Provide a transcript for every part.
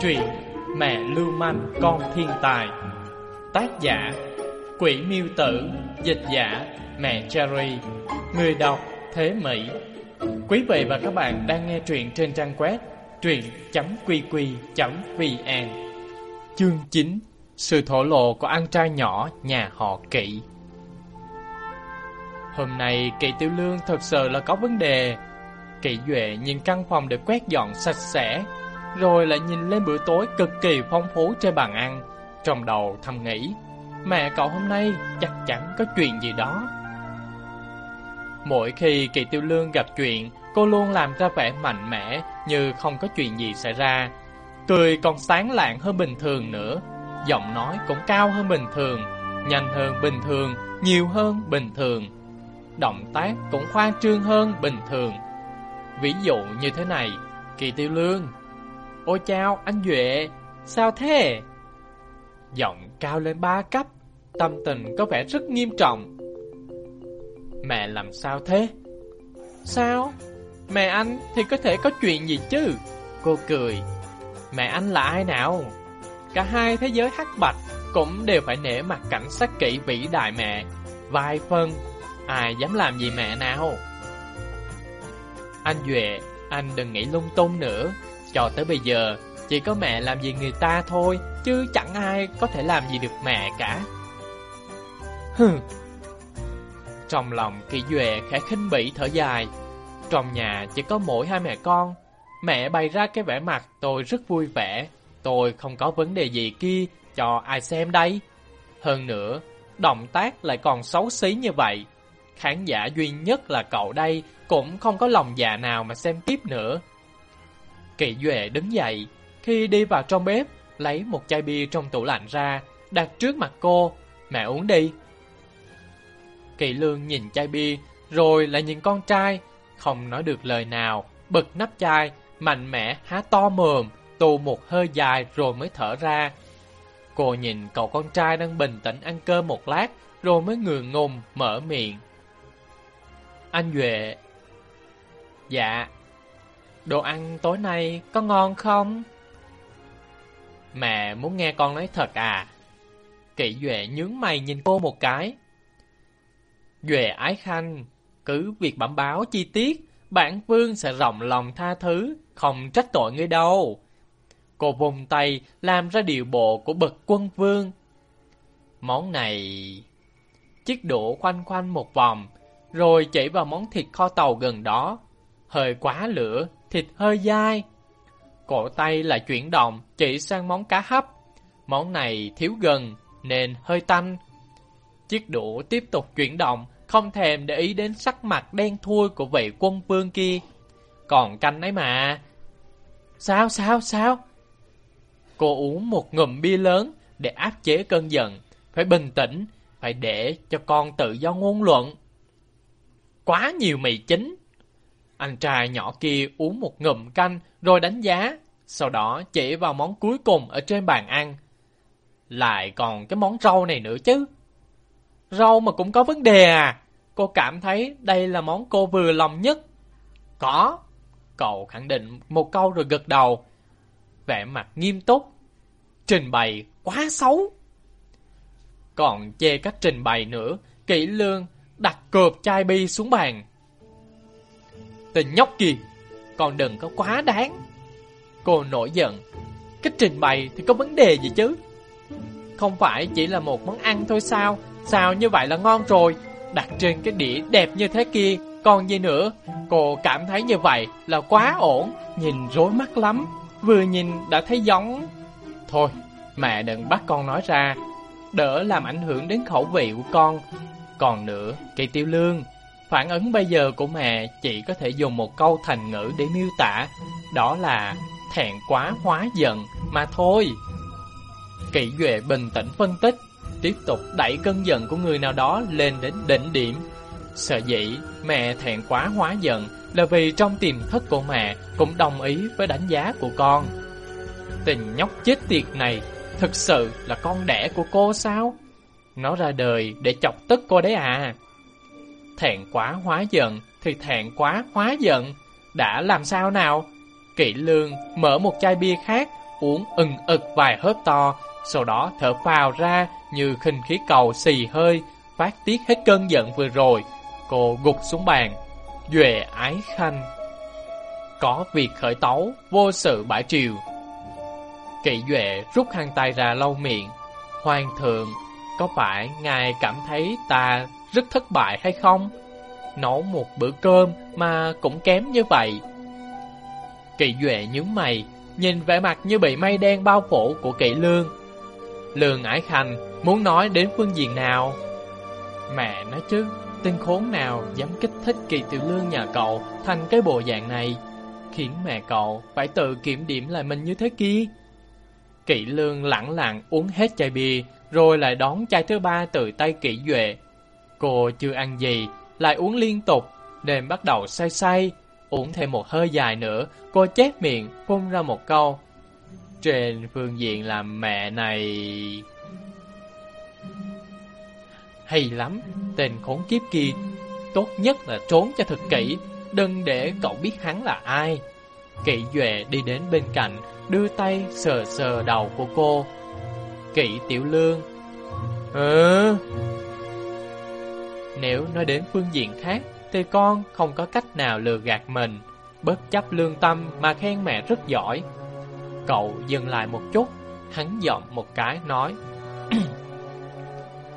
Truyện Mẹ Lưu Manh, Con Thiên Tài. Tác giả, Quỷ Miêu Tử. Dịch giả, Mẹ Cherry. Người đọc, Thế Mỹ. Quý vị và các bạn đang nghe truyện trên trang web truyện.qq.vn Chương 9 Sự thổ lộ của anh trai nhỏ, nhà họ Kỵ Hôm nay Kỵ Tiêu Lương thật sự là có vấn đề. Kỵ Duệ nhìn căn phòng được quét dọn sạch sẽ rồi lại nhìn lên bữa tối cực kỳ phong phú trên bàn ăn. Trong đầu thầm nghĩ, Mẹ cậu hôm nay chắc chắn có chuyện gì đó. Mỗi khi Kỳ Tiêu Lương gặp chuyện, Cô luôn làm ra vẻ mạnh mẽ Như không có chuyện gì xảy ra. Cười còn sáng lạng hơn bình thường nữa. Giọng nói cũng cao hơn bình thường, Nhanh hơn bình thường, Nhiều hơn bình thường. Động tác cũng khoa trương hơn bình thường. Ví dụ như thế này, Kỳ Tiêu Lương. Ôi chao, anh Duệ. Sao thế? Giọng cao lên ba cấp Tâm tình có vẻ rất nghiêm trọng. Mẹ làm sao thế? Sao? Mẹ anh thì có thể có chuyện gì chứ? Cô cười. Mẹ anh là ai nào? Cả hai thế giới hắc bạch Cũng đều phải nể mặt cảnh sát kỹ vĩ đại mẹ. Vài phân Ai dám làm gì mẹ nào? Anh Duệ Anh đừng nghĩ lung tung nữa. Cho tới bây giờ, Chỉ có mẹ làm gì người ta thôi, Chứ chẳng ai có thể làm gì được mẹ cả. Hừ. Trong lòng kỳ Duệ khẽ khinh bỉ thở dài. Trong nhà chỉ có mỗi hai mẹ con. Mẹ bày ra cái vẻ mặt tôi rất vui vẻ. Tôi không có vấn đề gì kia Cho ai xem đây Hơn nữa, Động tác lại còn xấu xí như vậy. Khán giả duy nhất là cậu đây Cũng không có lòng dạ nào mà xem tiếp nữa. Kỳ Duệ đứng dậy. Khi đi vào trong bếp, Lấy một chai bia trong tủ lạnh ra, Đặt trước mặt cô. Mẹ uống đi. Kỳ Lương nhìn chai bia, Rồi lại nhìn con trai. Không nói được lời nào Bật nắp chai, Mạnh mẽ, há to mồm, Tù một hơi dài rồi mới thở ra. Cô nhìn cậu con trai đang bình tĩnh ăn cơm một lát, Rồi mới ngượng ngùng mở miệng. Anh Duệ. Dạ. Đồ ăn tối nay có ngon không? Mẹ muốn nghe con nói thật à? Kỵ Duệ nhướng mày nhìn cô một cái. Duệ ái khanh, cứ việc bẩm báo chi tiết, bản vương sẽ rộng lòng tha thứ, không trách tội ngươi đâu. Cô vùng tay làm ra điều bộ của bậc quân vương. Món này... Chiếc đũa khoanh khoanh một vòng, rồi chỉ vào món thịt kho tàu gần đó. Hơi quá lửa, thịt hơi dai. Cổ tay lại chuyển động, chỉ sang món cá hấp. Món này thiếu gần, nên hơi tanh. Chiếc đũa tiếp tục chuyển động, không thèm để ý đến sắc mặt đen thui của vị quân vương kia. Còn canh ấy mà. Sao, sao, sao? Cô uống một ngụm bia lớn để áp chế cơn giận. Phải bình tĩnh, phải để cho con tự do ngôn luận. Quá nhiều mì chính. Anh trai nhỏ kia uống một ngụm canh rồi đánh giá. Sau đó chỉ vào món cuối cùng ở trên bàn ăn. Lại còn cái món rau này nữa chứ. Rau mà cũng có vấn đề à? Cô cảm thấy đây là món cô vừa lòng nhất. Có. Cậu khẳng định một câu rồi gật đầu. Vẻ mặt nghiêm túc. Trình bày quá xấu. Còn chê cách trình bày nữa, kỹ lương đặt cược chai bi xuống bàn. Tình nhóc kia, còn đừng có quá đáng. Cô nổi giận. Cách trình bày thì có vấn đề gì chứ? Không phải chỉ là một món ăn thôi sao? Sao như vậy là ngon rồi? Đặt trên cái đĩa đẹp như thế kia, còn gì nữa? Cô cảm thấy như vậy là quá ổn, nhìn rối mắt lắm. Vừa nhìn đã thấy giống... Thôi, mẹ đừng bắt con nói ra, đỡ làm ảnh hưởng đến khẩu vị của con. Còn nữa, kỳ tiêu lương, phản ứng bây giờ của mẹ chỉ có thể dùng một câu thành ngữ để miêu tả, đó là thẹn quá hóa giận mà thôi. Kỷ Duệ bình tĩnh phân tích, tiếp tục đẩy cơn giận của người nào đó lên đến đỉnh điểm. Sợ dĩ mẹ thẹn quá hóa giận là vì trong tiềm thức của mẹ cũng đồng ý với đánh giá của con. Tình nhóc chết tiệt này thực sự là con đẻ của cô sao? Nó ra đời để chọc tức cô đấy à? Thẹn quá hóa giận thì thẹn quá hóa giận. Đã làm sao nào? Kỵ lương mở một chai bia khác, uống ừng ực vài hớp to, sau đó thở phào ra như khinh khí cầu xì hơi, phát tiết hết cơn giận vừa rồi. Cô gục xuống bàn, Duệ ái khanh. Có việc khởi tấu, vô sự bãi triều. Kỵ Duệ rút khăn tay ra lau miệng. Hoàng thượng, có phải ngài cảm thấy ta rất thất bại hay không? Nấu một bữa cơm mà cũng kém như vậy. Kỵ Duệ nhướng mày, nhìn vẻ mặt như bị mây đen bao phủ của Kỵ Lương. Lương Ải Khanh muốn nói đến phương diện nào? Mẹ nói chứ, tên khốn nào dám kích thích Kỳ Tiểu Lương nhà cậu thành cái bộ dạng này, khiến mẹ cậu phải tự kiểm điểm lại mình như thế kia. Kỵ Lương lặng lặng uống hết chai bia, rồi lại đón chai thứ ba từ tay Kỵ Duệ. Cô chưa ăn gì, lại uống liên tục, đêm bắt đầu say say, uống thêm một hơi dài nữa, cô chép miệng, phun ra một câu. Trên phương diện làm mẹ này... Hay lắm, tên khốn kiếp kia, tốt nhất là trốn cho thật kỹ, đừng để cậu biết hắn là ai. Kỵ Duệ đi đến bên cạnh, đưa tay sờ sờ đầu của cô. Kỵ Tiểu Lương Ừ nếu nói đến phương diện khác Thì con không có cách nào lừa gạt mình. Bất chấp lương tâm mà khen mẹ rất giỏi. Cậu dừng lại một chút Hắn giọng một cái nói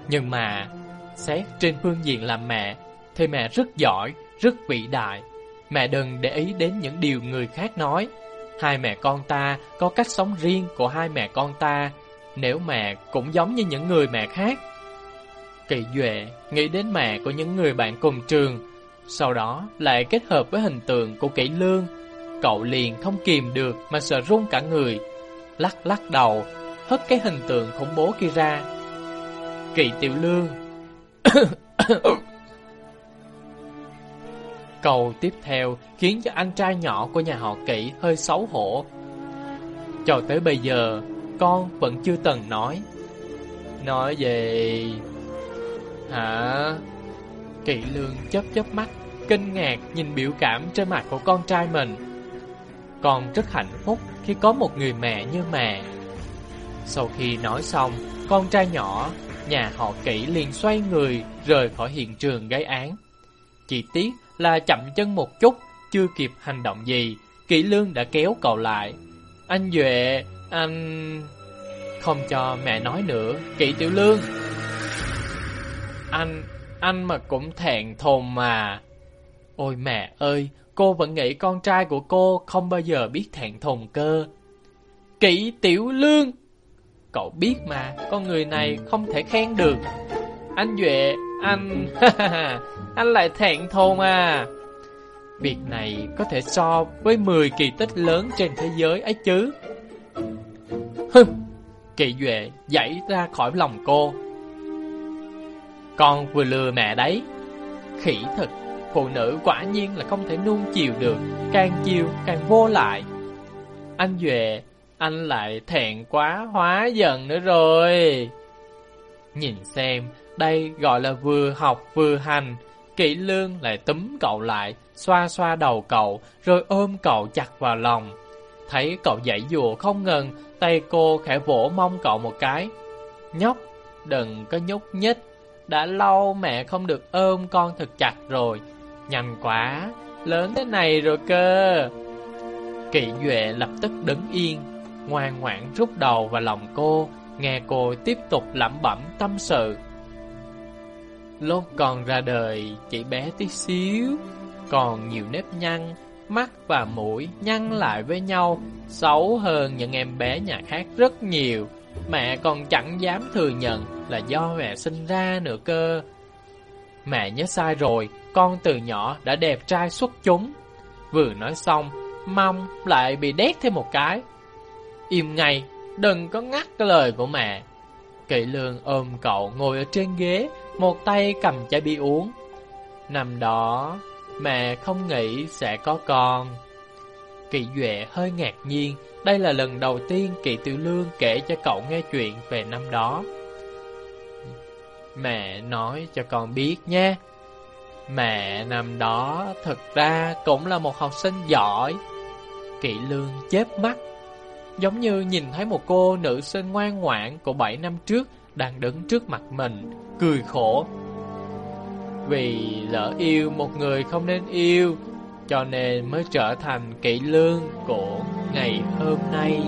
Nhưng mà Xét trên phương diện làm mẹ Thì mẹ rất giỏi, rất vĩ đại. Mẹ đừng để ý đến những điều người khác nói. Hai mẹ con ta có cách sống riêng của hai mẹ con ta. Nếu mẹ cũng giống như những người mẹ khác Kỳ Duệ nghĩ đến mẹ của những người bạn cùng trường Sau đó lại kết hợp với hình tượng của Kỷ Lương Cậu liền không kìm được mà sợ run cả người Lắc lắc đầu Hất cái hình tượng khủng bố kia ra Kỳ Tiểu Lương Câu tiếp theo khiến cho anh trai nhỏ của nhà họ Kỷ hơi xấu hổ. Cho tới bây giờ, con vẫn chưa từng nói. Nói về... Hả? Kỵ lương chớp chớp mắt, kinh ngạc nhìn biểu cảm trên mặt của con trai mình. Con rất hạnh phúc khi có một người mẹ như mẹ. Sau khi nói xong, con trai nhỏ, nhà họ kỹ liền xoay người rời khỏi hiện trường gây án. Chỉ tiếc là chậm chân một chút, chưa kịp hành động gì, kỵ Lương đã kéo cậu lại. Anh Duệ, anh... Không cho mẹ nói nữa, kỵ Tiểu Lương. Anh, anh mà cũng thẹn thùng mà. Ôi mẹ ơi, cô vẫn nghĩ con trai của cô không bao giờ biết thẹn thùng cơ. Kỷ Tiểu Lương! Cậu biết mà, con người này không thể khen được. Anh Duệ, anh... anh lại thẹn thùng à. Việc này có thể so với 10 kỳ tích lớn trên thế giới ấy chứ. Hừ, kỳ Duệ dãy ra khỏi lòng cô. Con vừa lừa mẹ đấy. Khỉ thật, phụ nữ quả nhiên là không thể nuông chiều được, càng chiều càng vô lại. Anh Duệ, anh lại thẹn quá hóa giận nữa rồi. Nhìn xem, đây gọi là vừa học vừa hành. Kỵ lương lại túm cậu lại, xoa xoa đầu cậu, rồi ôm cậu chặt vào lòng. Thấy cậu dãy dùa không ngừng, tay cô khẽ vỗ mông cậu một cái. Nhóc, đừng có nhúc nhích. Đã lâu mẹ không được ôm con thật chặt rồi. Nhanh quá, lớn thế này rồi cơ. Kỵ Duệ lập tức đứng yên, ngoan ngoãn rút đầu vào lòng cô, nghe cô tiếp tục lẩm bẩm tâm sự. Lúc còn ra đời, chỉ bé tí xíu, còn nhiều nếp nhăn, mắt và mũi nhăn lại với nhau, xấu hơn những em bé nhà khác rất nhiều. Mẹ còn chẳng dám thừa nhận là do mẹ sinh ra nữa cơ. Mẹ nhớ sai rồi, con từ nhỏ đã đẹp trai xuất chúng. Vừa nói xong, mong lại bị đét thêm một cái. Im ngay, đừng có ngắt cái lời của mẹ. Kỵ lương ôm cậu ngồi ở trên ghế, một tay cầm chai bia uống. Năm đó, mẹ không nghĩ sẽ có con. Kỳ Duệ hơi ngạc nhiên, đây là lần đầu tiên Kỳ Tiểu Lương kể cho cậu nghe chuyện về năm đó. Mẹ nói cho con biết nha. Mẹ năm đó thật ra cũng là một học sinh giỏi. Kỵ Lương chớp mắt, giống như nhìn thấy một cô nữ sinh ngoan ngoãn của 7 năm trước đang đứng trước mặt mình, cười khổ. Vì lỡ yêu một người không nên yêu, cho nên mới trở thành kỹ lương của ngày hôm nay.